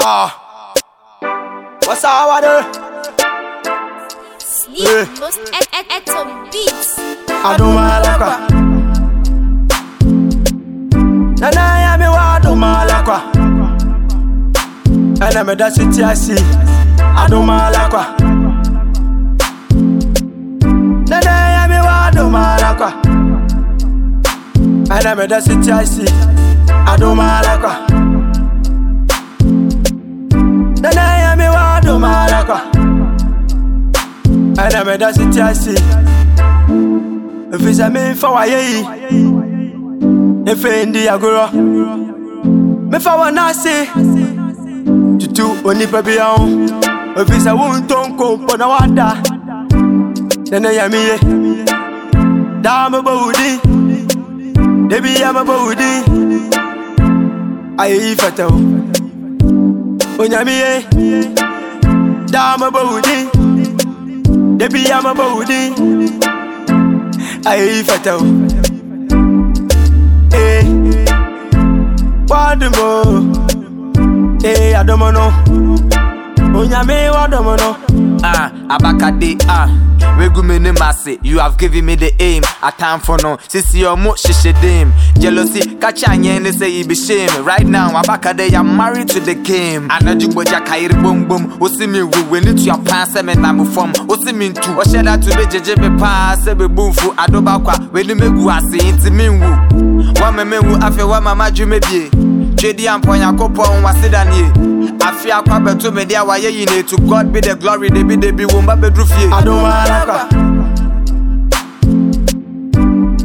Ah. What's up, what Sleep most at at at some beats. Adumalakwa. Nana ya mi wa do adumalakwa. Ena me da siti asi. Adumalakwa. Nana ya mi wa do adumalakwa. Ena me da siti asi. Adumalakwa. Nana Ena me da siti asi. Efisɛ memfa wayɛ yi Efe ndi agorɔ Mefa wɔ n'ase Tutu onipa bi ho Efisɛ wontɔ nkompo na wada Nene yɛ me ye Daa mebɔ wo din Debi yɛ mebɔ wo din Ayɛ yi fɛtɛ wo Onyame ye Daa mebɔ wo din Debi yɛ mebɔ wo din ayi fɛtɛ eh. o. Ee, wadumo, ee eh, adomo no, onyame wadomo no. ah, abakade, ah. Regu me ne masi, you have given me the aim. A time for no, sisi omo shishe dim. Jealousy, catch kacha nyene say it be shame. Right now, abakade, I'm married to the game. Anajumbo jakairi boom boom, osi mi wuwe ni tu ya panse me na mu mufom, osi mi ntu. Osheda tu be jeje be pa, se be bufu, adoba kwa, weni me guasi, inti minwu. Wame minwu, afe wama maju me bie. Twedi amponya kopɔn waseda nie afe akɔ abɛto me de a wayɛ yi to god be the glory de bi de bi wo mba bɛduru fie Adomalakwa.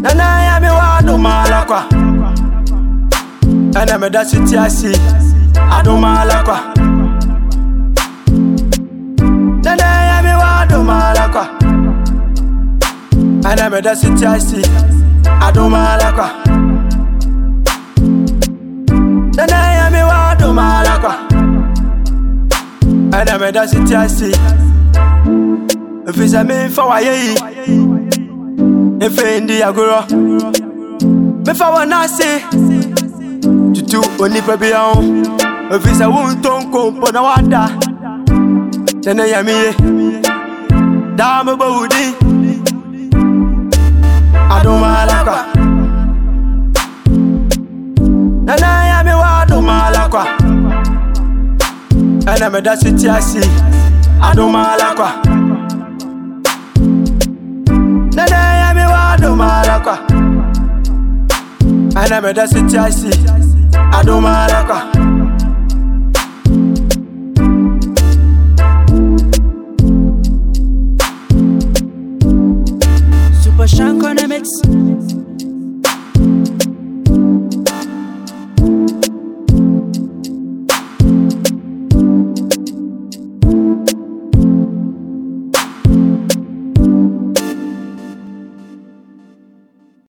Nana ya mi wa adomalakwa. Ena me da siti asi. Adomalakwa. Nana ya mi wa adomalakwa. Ena me da siti asi. Adomalakwa. Nana ya mi wa adomalakwa. Ena me da siti asi. Efisɛ memfa wayɛ yi Efe ndi agorɔ Mefa wɔ n'ase Tutu onipa bi ho Efisɛ wontɔ nkompo na wada Nene yɛ me ye Daa mebɔ adomalakwa Ɛna meda siti asi Adomalakwa Nana ya mi wa adomalakwa Ana me da siti asi Adomalakwa Super Shank on the mix.